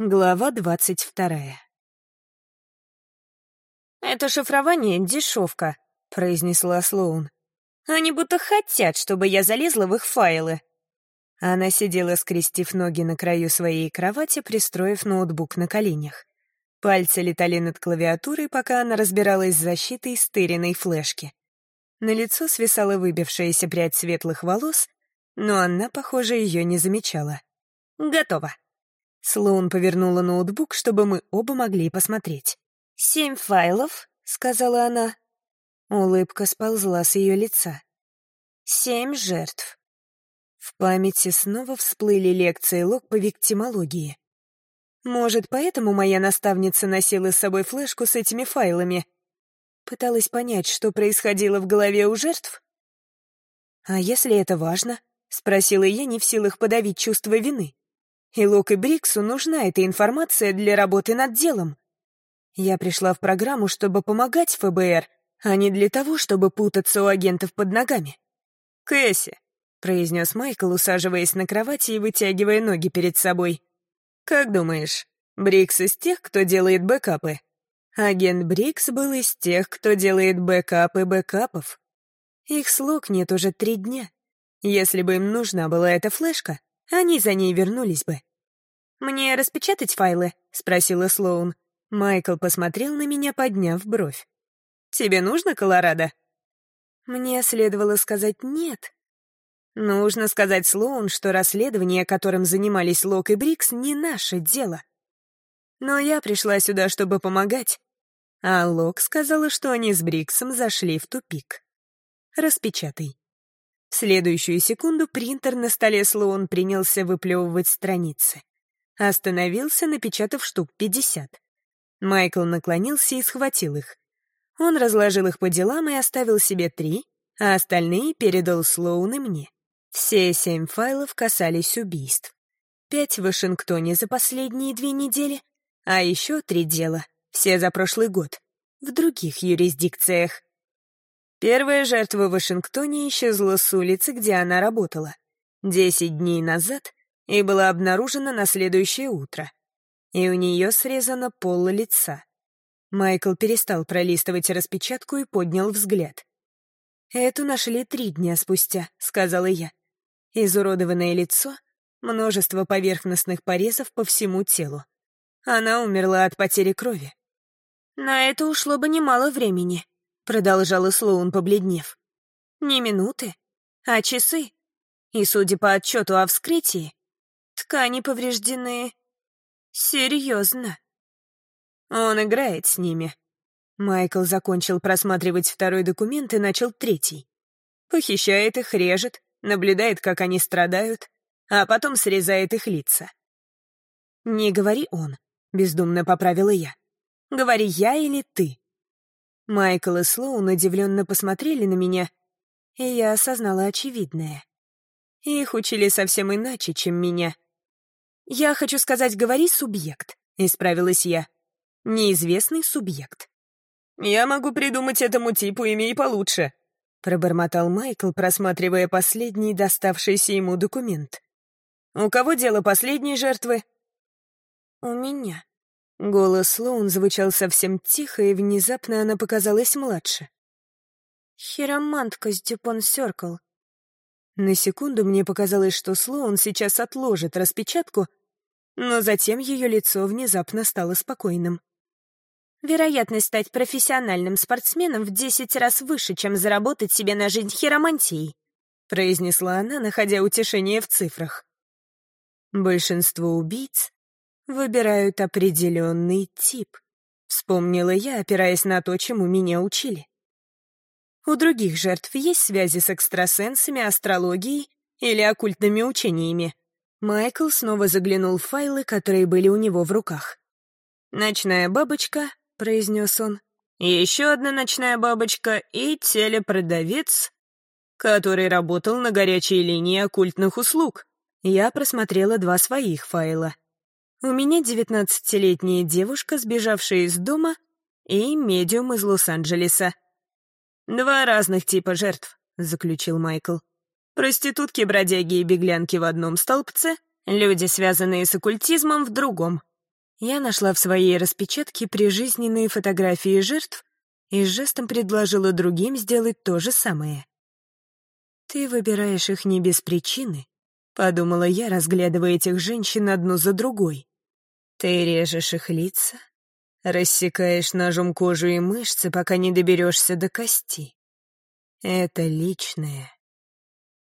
Глава двадцать вторая. «Это шифрование — дешевка», — произнесла Слоун. «Они будто хотят, чтобы я залезла в их файлы». Она сидела, скрестив ноги на краю своей кровати, пристроив ноутбук на коленях. Пальцы летали над клавиатурой, пока она разбиралась с защитой стыренной флешки. На лицо свисала выбившаяся прядь светлых волос, но она, похоже, ее не замечала. «Готово», Слоун повернула ноутбук, чтобы мы оба могли посмотреть. «Семь файлов», — сказала она. Улыбка сползла с ее лица. «Семь жертв». В памяти снова всплыли лекции Лок по виктимологии. Может, поэтому моя наставница носила с собой флешку с этими файлами? Пыталась понять, что происходило в голове у жертв? «А если это важно?» — спросила я, не в силах подавить чувство вины. И Локк и Бриксу нужна эта информация для работы над делом. Я пришла в программу, чтобы помогать ФБР, а не для того, чтобы путаться у агентов под ногами. «Кэсси», — произнес Майкл, усаживаясь на кровати и вытягивая ноги перед собой. «Как думаешь, Брикс из тех, кто делает бэкапы?» Агент Брикс был из тех, кто делает бэкапы бэкапов. Их слуг нет уже три дня. Если бы им нужна была эта флешка, они за ней вернулись бы. «Мне распечатать файлы?» — спросила Слоун. Майкл посмотрел на меня, подняв бровь. «Тебе нужно Колорадо?» Мне следовало сказать «нет». Нужно сказать Слоун, что расследование, которым занимались Лок и Брикс, не наше дело. Но я пришла сюда, чтобы помогать. А Лок сказала, что они с Бриксом зашли в тупик. Распечатай. В следующую секунду принтер на столе Слоун принялся выплевывать страницы. Остановился, напечатав штук пятьдесят. Майкл наклонился и схватил их. Он разложил их по делам и оставил себе три, а остальные передал Слоун и мне. Все семь файлов касались убийств. Пять в Вашингтоне за последние две недели, а еще три дела, все за прошлый год, в других юрисдикциях. Первая жертва в Вашингтоне исчезла с улицы, где она работала. Десять дней назад и была обнаружена на следующее утро. И у нее срезано пол лица. Майкл перестал пролистывать распечатку и поднял взгляд. «Эту нашли три дня спустя», — сказала я. Изуродованное лицо, множество поверхностных порезов по всему телу. Она умерла от потери крови. «На это ушло бы немало времени», продолжала Слоун, побледнев. Не минуты, а часы. И, судя по отчету о вскрытии, ткани повреждены серьезно. Он играет с ними. Майкл закончил просматривать второй документ и начал третий. Похищает их, режет, наблюдает, как они страдают, а потом срезает их лица. «Не говори он», — бездумно поправила я. «Говори я или ты?» Майкл и Слоун удивленно посмотрели на меня, и я осознала очевидное. Их учили совсем иначе, чем меня. «Я хочу сказать, говори субъект», — исправилась я. «Неизвестный субъект». «Я могу придумать этому типу имя и получше», — пробормотал Майкл, просматривая последний доставшийся ему документ. «У кого дело последней жертвы?» «У меня», Голос Слоун звучал совсем тихо, и внезапно она показалась младше. «Хиромантка с Дюпон Сёркл». На секунду мне показалось, что Слоун сейчас отложит распечатку, но затем ее лицо внезапно стало спокойным. Вероятность стать профессиональным спортсменом в десять раз выше, чем заработать себе на жизнь хиромантией, произнесла она, находя утешение в цифрах. Большинство убийц выбирают определенный тип. Вспомнила я, опираясь на то, чему меня учили. У других жертв есть связи с экстрасенсами, астрологией или оккультными учениями. Майкл снова заглянул в файлы, которые были у него в руках. «Ночная бабочка», — произнес он. «Еще одна ночная бабочка и телепродавец, который работал на горячей линии оккультных услуг». Я просмотрела два своих файла. У меня девятнадцатилетняя девушка, сбежавшая из дома, и медиум из Лос-Анджелеса. «Два разных типа жертв», — заключил Майкл. «Проститутки, бродяги и беглянки в одном столбце, люди, связанные с оккультизмом, в другом. Я нашла в своей распечатке прижизненные фотографии жертв и жестом предложила другим сделать то же самое. «Ты выбираешь их не без причины», — подумала я, разглядывая этих женщин одну за другой. «Ты режешь их лица, рассекаешь ножом кожу и мышцы, пока не доберешься до кости. Это личное.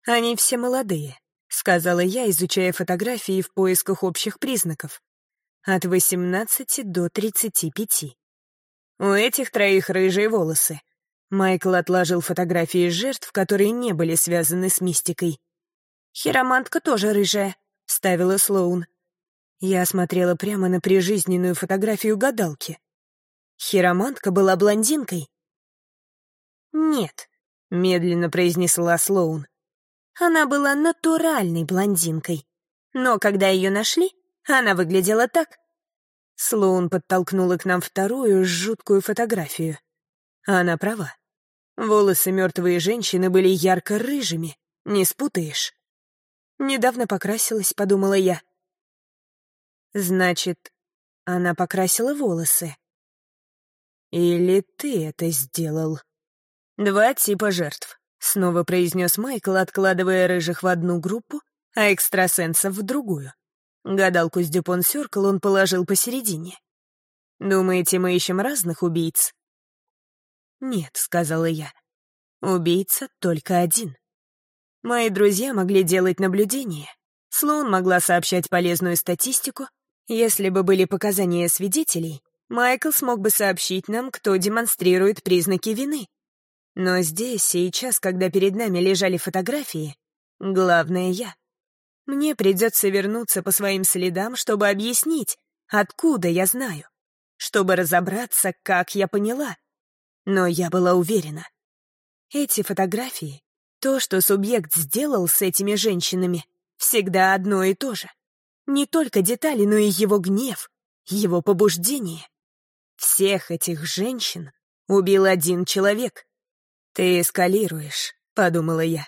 Они все молодые, сказала я, изучая фотографии в поисках общих признаков. От 18 до 35. У этих троих рыжие волосы. Майкл отложил фотографии жертв, которые не были связаны с мистикой. «Хиромантка тоже рыжая», — вставила Слоун. Я смотрела прямо на прижизненную фотографию гадалки. Хиромантка была блондинкой. «Нет», — медленно произнесла Слоун. Она была натуральной блондинкой. Но когда ее нашли, она выглядела так. Слоун подтолкнула к нам вторую жуткую фотографию. Она права. Волосы мертвой женщины были ярко-рыжими, не спутаешь. Недавно покрасилась, подумала я. Значит, она покрасила волосы. Или ты это сделал? Два типа жертв, снова произнес Майкл, откладывая рыжих в одну группу, а экстрасенсов в другую. Гадалку с Дюпон Сёркл он положил посередине. «Думаете, мы ищем разных убийц?» «Нет», — сказала я. «Убийца только один». Мои друзья могли делать наблюдения. Слоун могла сообщать полезную статистику. Если бы были показания свидетелей, Майкл смог бы сообщить нам, кто демонстрирует признаки вины. Но здесь, сейчас, когда перед нами лежали фотографии, главное я. Мне придется вернуться по своим следам, чтобы объяснить, откуда я знаю, чтобы разобраться, как я поняла. Но я была уверена. Эти фотографии, то, что субъект сделал с этими женщинами, всегда одно и то же. Не только детали, но и его гнев, его побуждение. Всех этих женщин убил один человек. «Ты эскалируешь», — подумала я.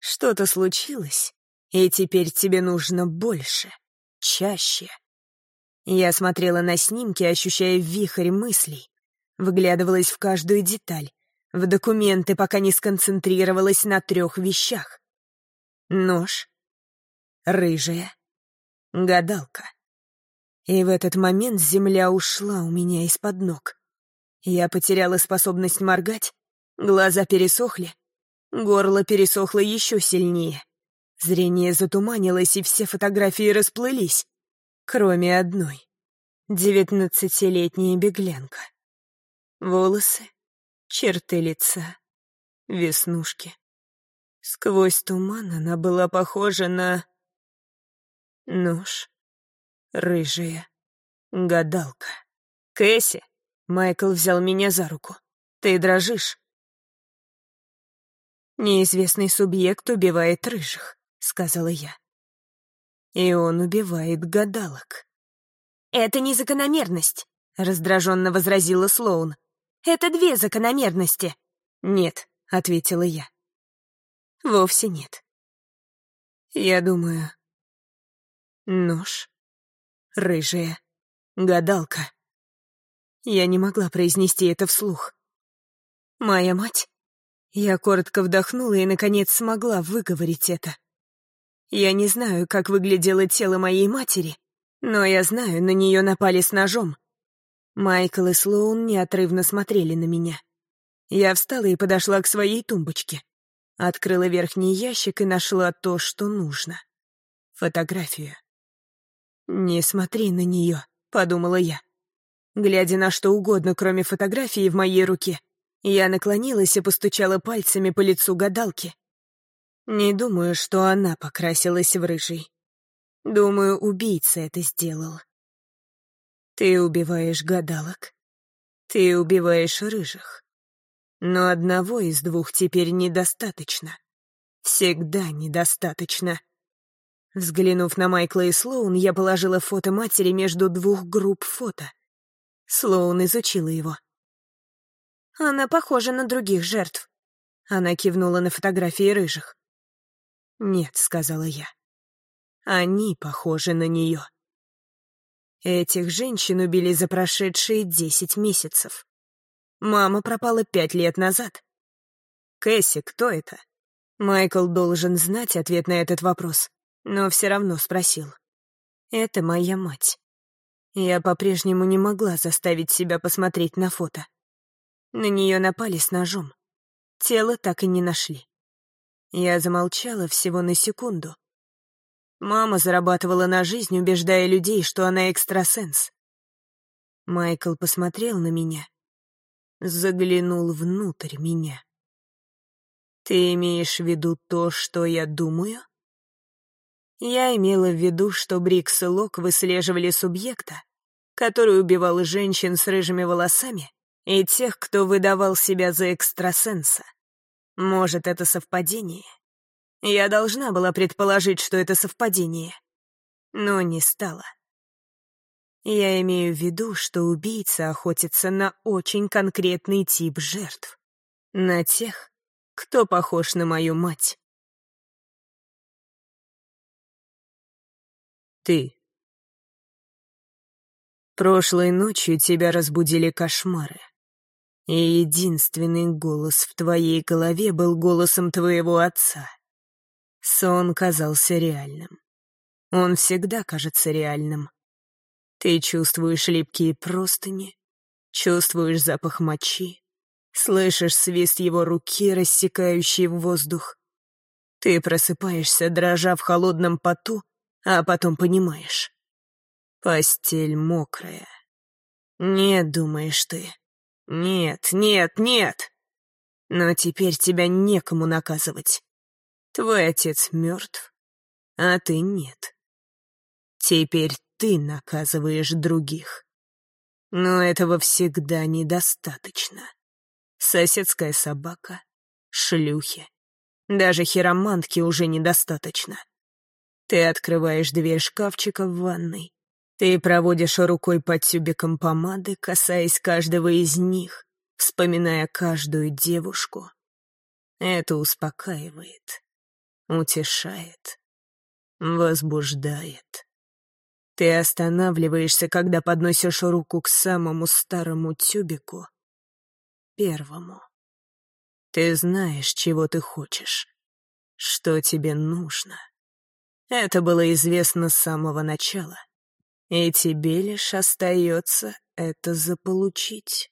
«Что-то случилось, и теперь тебе нужно больше, чаще». Я смотрела на снимки, ощущая вихрь мыслей, выглядывалась в каждую деталь, в документы, пока не сконцентрировалась на трех вещах. Нож, рыжая, гадалка. И в этот момент земля ушла у меня из-под ног. Я потеряла способность моргать, Глаза пересохли, горло пересохло еще сильнее. Зрение затуманилось, и все фотографии расплылись, кроме одной. Девятнадцатилетняя беглянка. Волосы, черты лица, веснушки. Сквозь туман она была похожа на... Нож. Рыжая. Гадалка. «Кэсси!» — Майкл взял меня за руку. «Ты дрожишь. «Неизвестный субъект убивает рыжих», — сказала я. «И он убивает гадалок». «Это не закономерность», — раздраженно возразила Слоун. «Это две закономерности». «Нет», — ответила я. «Вовсе нет. Я думаю... Нож, рыжая, гадалка». Я не могла произнести это вслух. Моя мать я коротко вдохнула и, наконец, смогла выговорить это. Я не знаю, как выглядело тело моей матери, но я знаю, на нее напали с ножом. Майкл и Слоун неотрывно смотрели на меня. Я встала и подошла к своей тумбочке. Открыла верхний ящик и нашла то, что нужно. Фотографию. «Не смотри на нее», — подумала я. Глядя на что угодно, кроме фотографии в моей руке, я наклонилась и постучала пальцами по лицу гадалки. Не думаю, что она покрасилась в рыжий. Думаю, убийца это сделал. Ты убиваешь гадалок. Ты убиваешь рыжих. Но одного из двух теперь недостаточно. Всегда недостаточно. Взглянув на Майкла и Слоун, я положила фото матери между двух групп фото. Слоун изучила его. Она похожа на других жертв. Она кивнула на фотографии рыжих. «Нет», — сказала я. «Они похожи на нее». Этих женщин убили за прошедшие десять месяцев. Мама пропала пять лет назад. Кэсси, кто это? Майкл должен знать ответ на этот вопрос, но все равно спросил. Это моя мать. Я по-прежнему не могла заставить себя посмотреть на фото. На нее напали с ножом. Тело так и не нашли. Я замолчала всего на секунду. Мама зарабатывала на жизнь, убеждая людей, что она экстрасенс. Майкл посмотрел на меня, заглянул внутрь меня. «Ты имеешь в виду то, что я думаю?» Я имела в виду, что Брикс и Лок выслеживали субъекта, который убивал женщин с рыжими волосами и тех, кто выдавал себя за экстрасенса. Может, это совпадение? Я должна была предположить, что это совпадение, но не стала. Я имею в виду, что убийца охотится на очень конкретный тип жертв. На тех, кто похож на мою мать. Ты. Прошлой ночью тебя разбудили кошмары. И единственный голос в твоей голове был голосом твоего отца. Сон казался реальным. Он всегда кажется реальным. Ты чувствуешь липкие простыни, чувствуешь запах мочи, слышишь свист его руки, рассекающий воздух. Ты просыпаешься, дрожа в холодном поту, а потом понимаешь. Постель мокрая. Нет, думаешь ты, нет, нет, нет. Но теперь тебя некому наказывать. Твой отец мертв, а ты нет. Теперь ты наказываешь других. Но этого всегда недостаточно. Соседская собака, шлюхи. Даже хиромантки уже недостаточно. Ты открываешь дверь шкафчика в ванной, ты проводишь рукой по тюбикам помады, касаясь каждого из них, вспоминая каждую девушку. Это успокаивает, утешает, возбуждает. Ты останавливаешься, когда подносишь руку к самому старому тюбику, первому. Ты знаешь, чего ты хочешь, что тебе нужно. Это было известно с самого начала — и тебе лишь остается это заполучить.